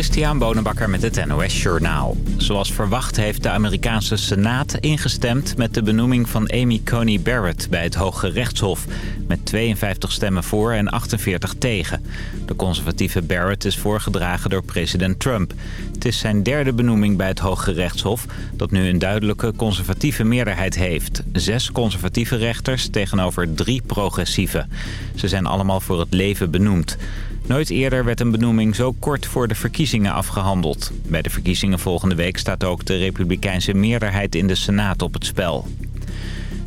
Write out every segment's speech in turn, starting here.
Christian Bonenbakker met het NOS Journaal. Zoals verwacht heeft de Amerikaanse Senaat ingestemd met de benoeming van Amy Coney Barrett bij het Hoge Rechtshof. Met 52 stemmen voor en 48 tegen. De conservatieve Barrett is voorgedragen door president Trump. Het is zijn derde benoeming bij het Hoge Rechtshof dat nu een duidelijke conservatieve meerderheid heeft. Zes conservatieve rechters tegenover drie progressieve. Ze zijn allemaal voor het leven benoemd. Nooit eerder werd een benoeming zo kort voor de verkiezingen afgehandeld. Bij de verkiezingen volgende week staat ook de republikeinse meerderheid in de Senaat op het spel.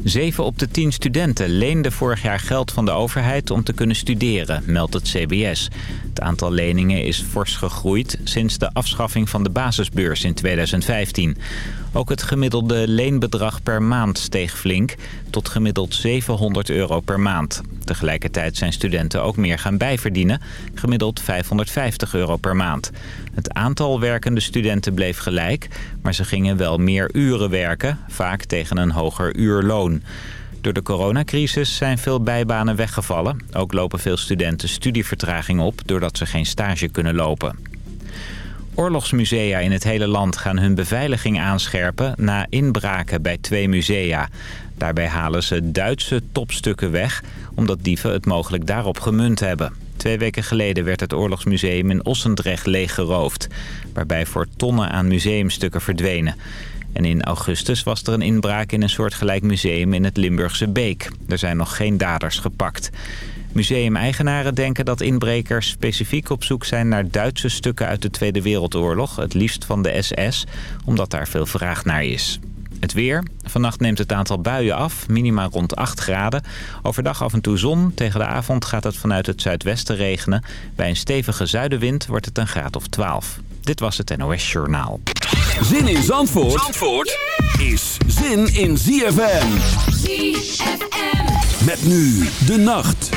Zeven op de tien studenten leenden vorig jaar geld van de overheid om te kunnen studeren, meldt het CBS. Het aantal leningen is fors gegroeid sinds de afschaffing van de basisbeurs in 2015. Ook het gemiddelde leenbedrag per maand steeg flink, tot gemiddeld 700 euro per maand. Tegelijkertijd zijn studenten ook meer gaan bijverdienen, gemiddeld 550 euro per maand. Het aantal werkende studenten bleef gelijk, maar ze gingen wel meer uren werken, vaak tegen een hoger uurloon. Door de coronacrisis zijn veel bijbanen weggevallen. Ook lopen veel studenten studievertraging op doordat ze geen stage kunnen lopen. Oorlogsmusea in het hele land gaan hun beveiliging aanscherpen na inbraken bij twee musea. Daarbij halen ze Duitse topstukken weg, omdat dieven het mogelijk daarop gemunt hebben. Twee weken geleden werd het Oorlogsmuseum in Ossendrecht leeggeroofd... waarbij voor tonnen aan museumstukken verdwenen. En in augustus was er een inbraak in een soortgelijk museum in het Limburgse Beek. Er zijn nog geen daders gepakt. Museumeigenaren denken dat inbrekers specifiek op zoek zijn naar Duitse stukken uit de Tweede Wereldoorlog, het liefst van de SS, omdat daar veel vraag naar is. Het weer. Vannacht neemt het aantal buien af, minima rond 8 graden. Overdag af en toe zon. Tegen de avond gaat het vanuit het zuidwesten regenen. Bij een stevige zuidenwind wordt het een graad of 12. Dit was het NOS Journaal. Zin in Zandvoort, Zandvoort is zin in ZFM. ZFM. Met nu de nacht.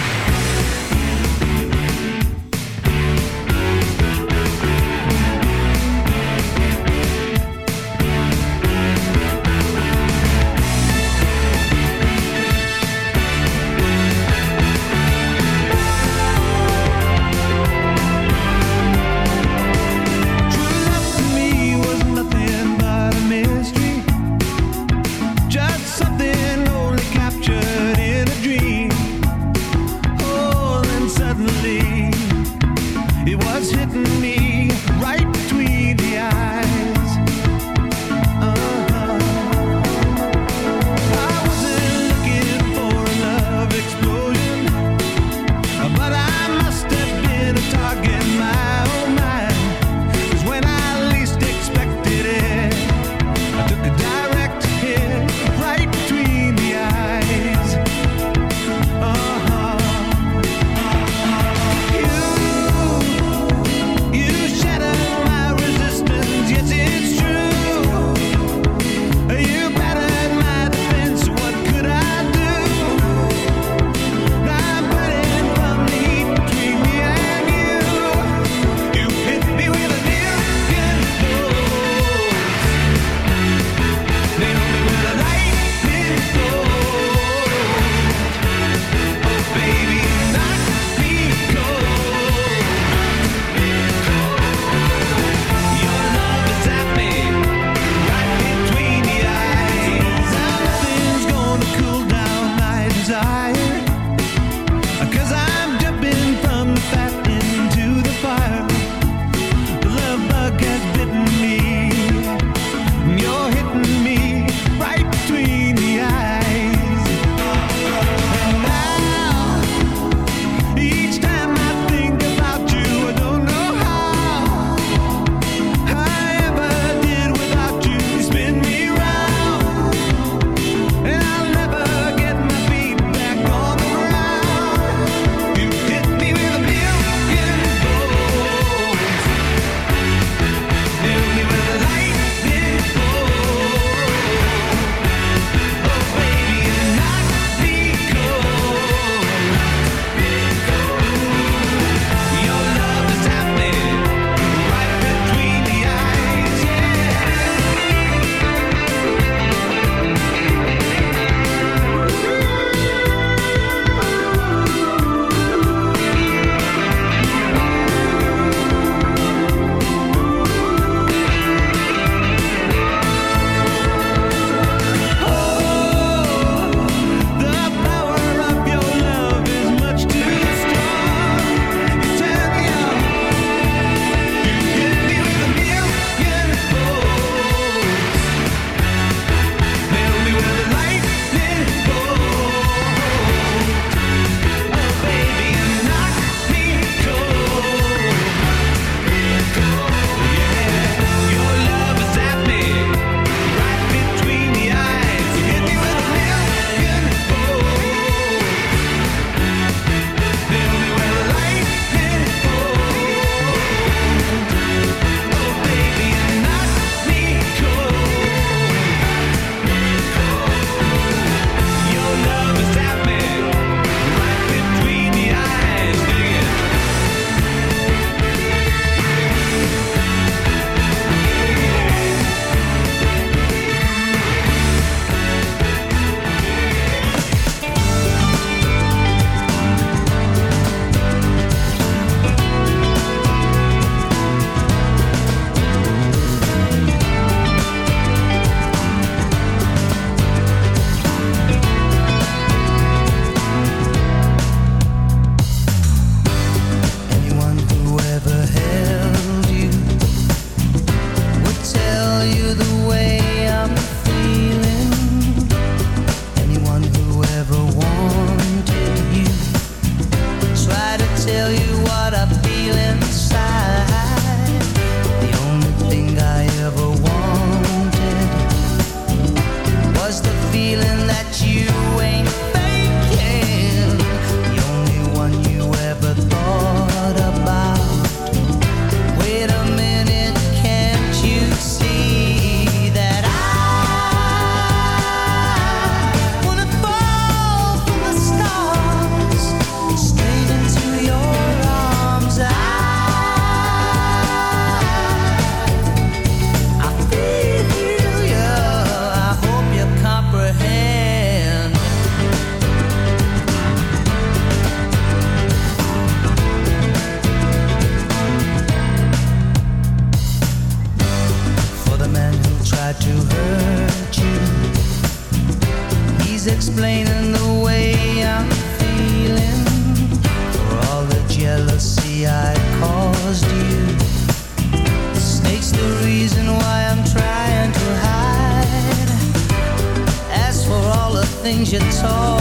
Oh.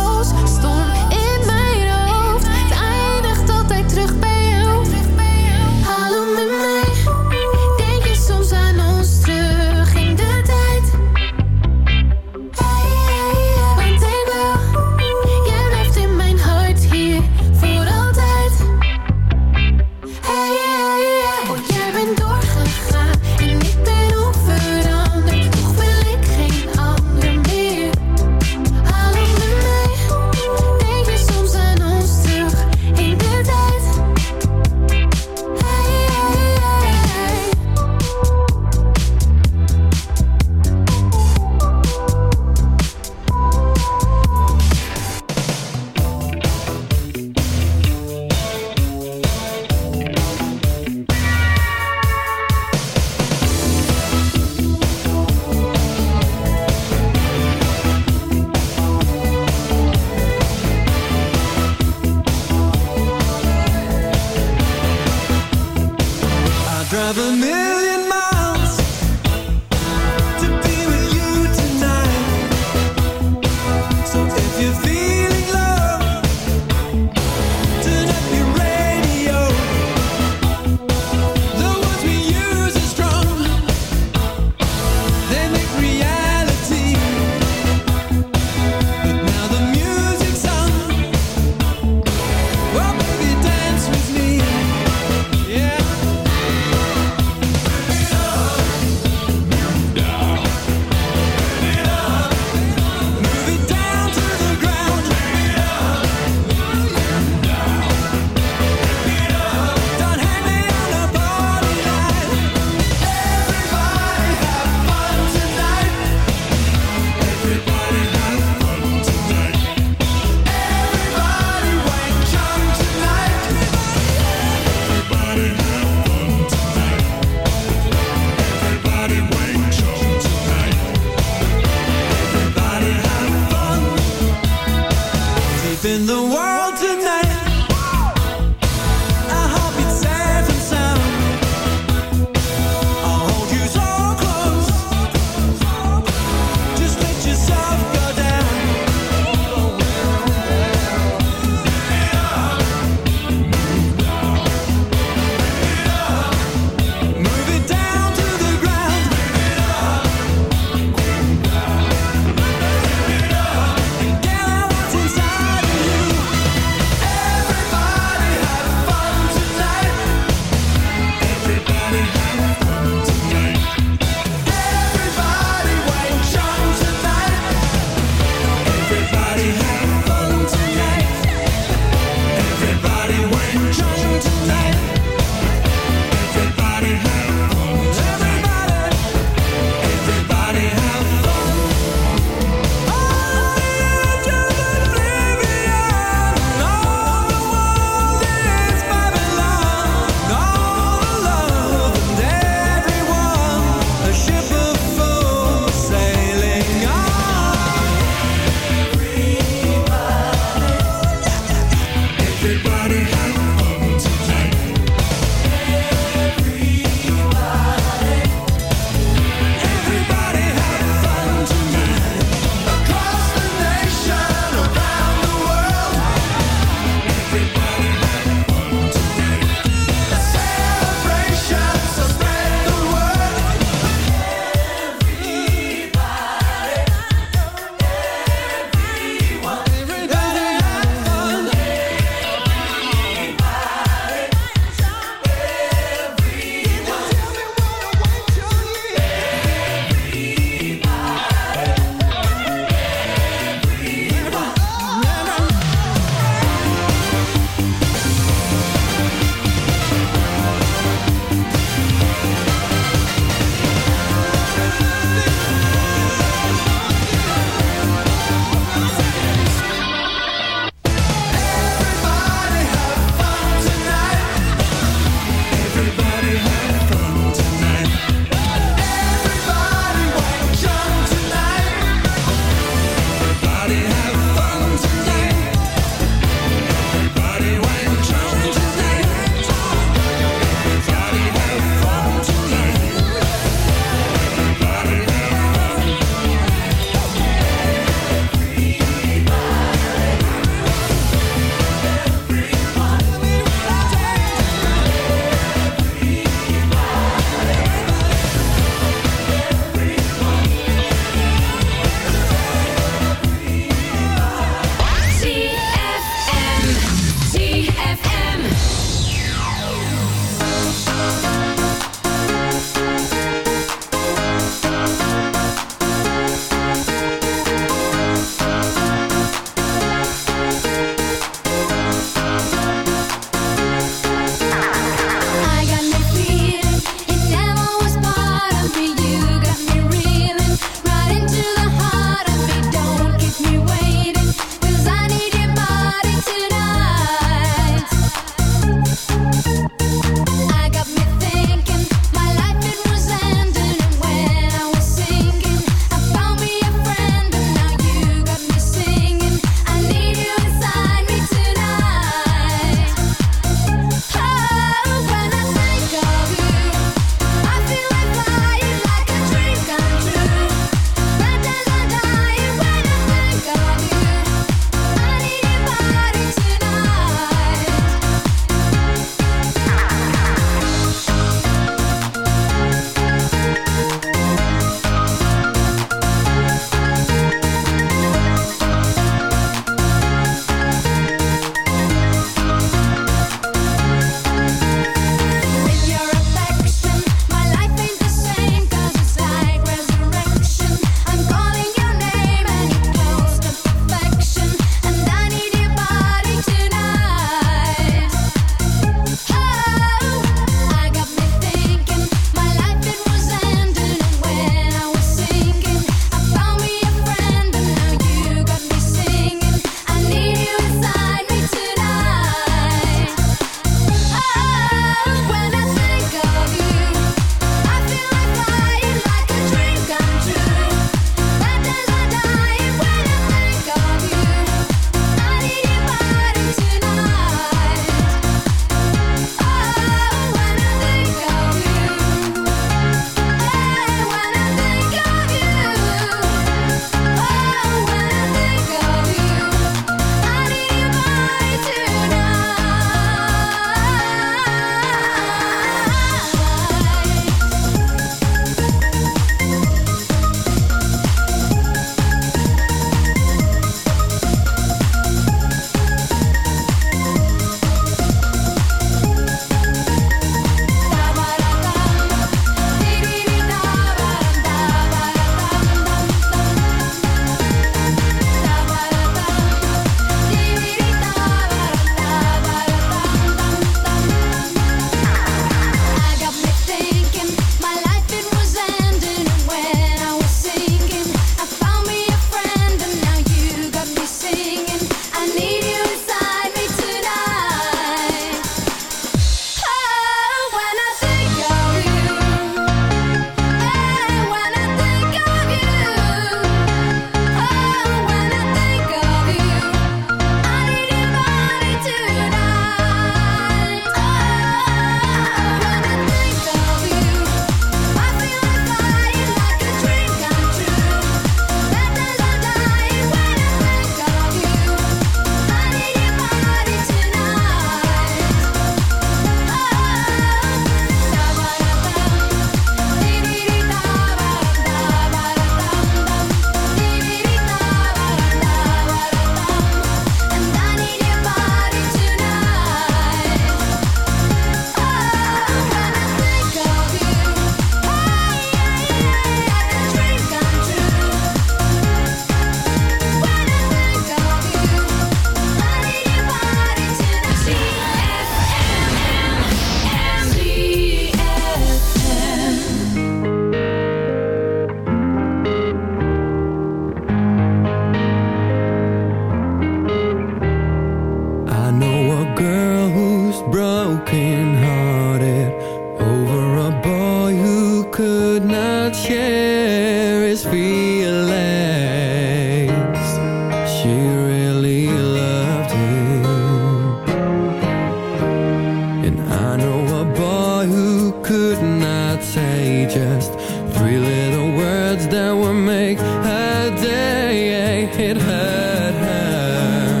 Three little words that would make a day. It hurt her.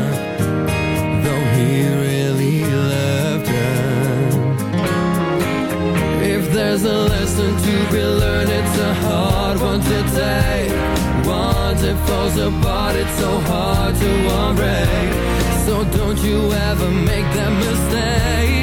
Though he really loved her. If there's a lesson to be learned It's a hard one to take. Once it falls apart It's so hard to unbreak. So don't you ever make that mistake.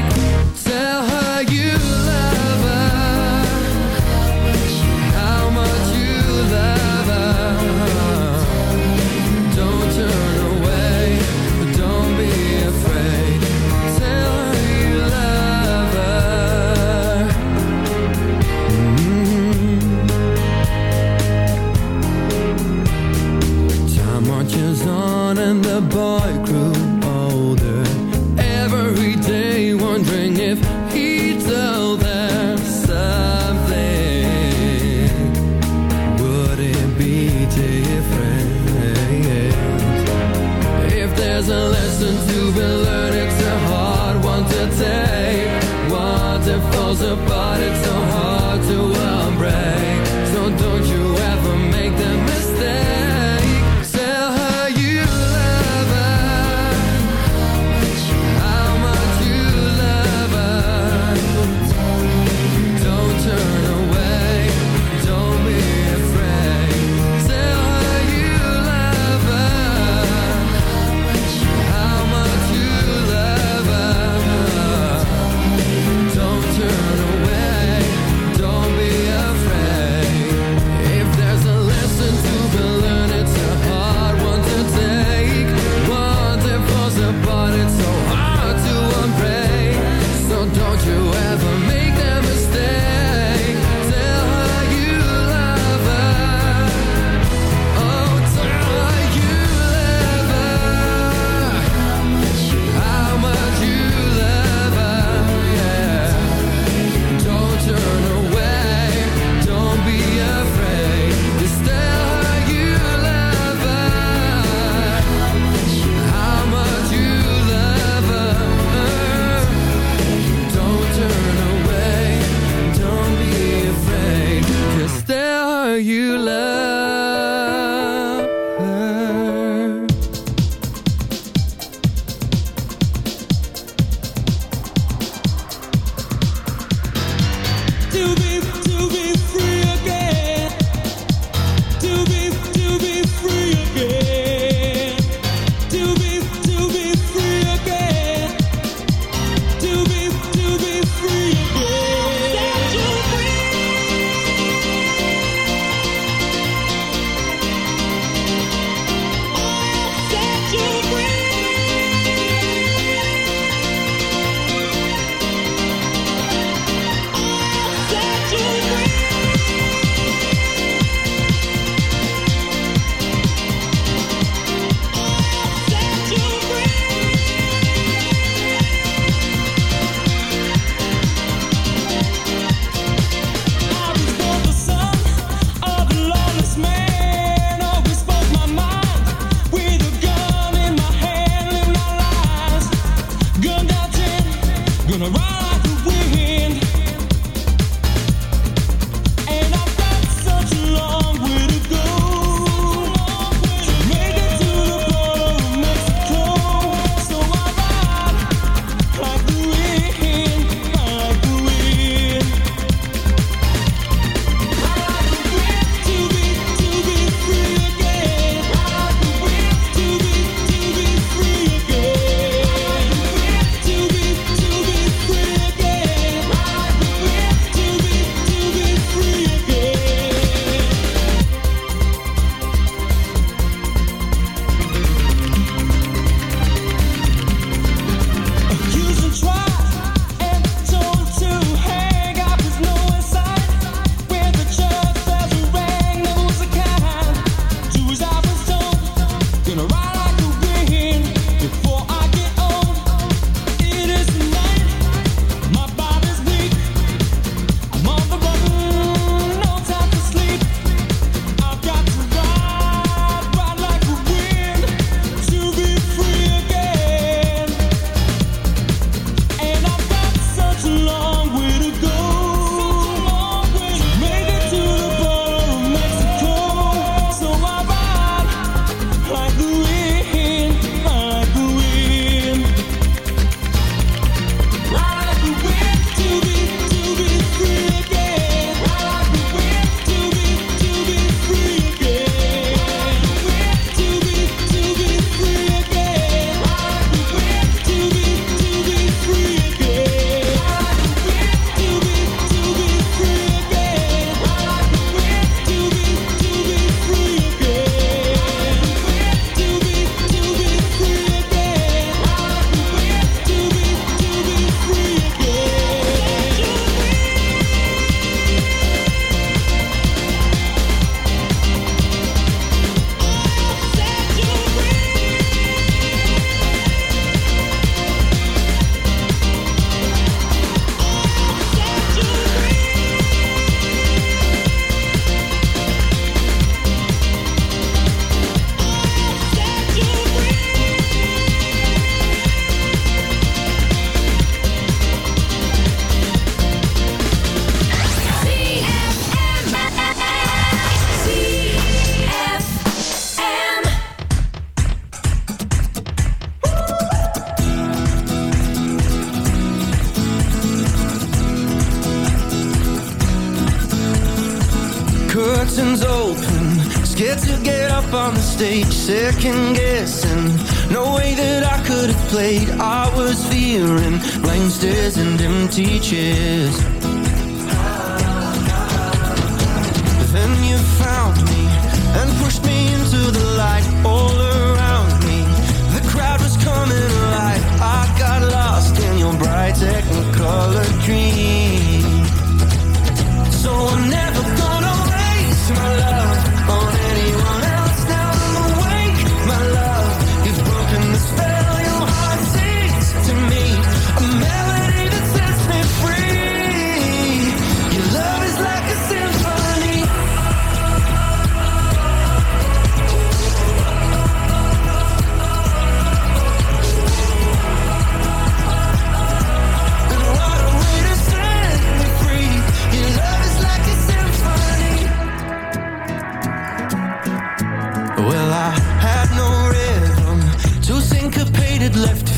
I was fearing Blank stares and empty chairs.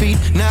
feet. Now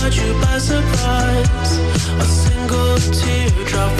caught you by surprise. A single teardrop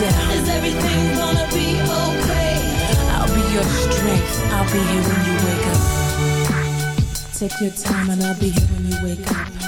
Doubt. Is everything gonna be okay? I'll be your strength. I'll be here when you wake up. Take your time and I'll be here when you wake up.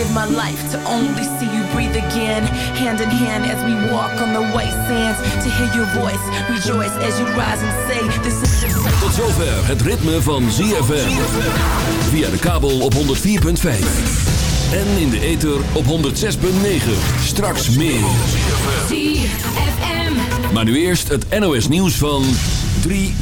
Give my life to only see you breathe again. Hand in hand as we walk on the white sands. To hear your voice, rejoice as you rise and say, This is the Tot zover het ritme van ZFM. Via de kabel op 104.5. En in de ether op 106.9. Straks meer. ZFM. Maar nu eerst het NOS nieuws van 3